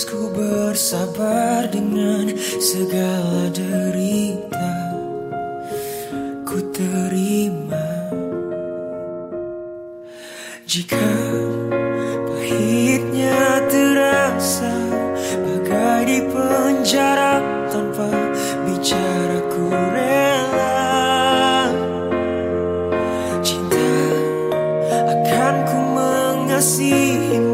harusku bersabar dengan segala derita Ku terima. Jika pahitnya terasa Bagai di penjara tanpa bicara ku rela Cinta akan ku mengasihimu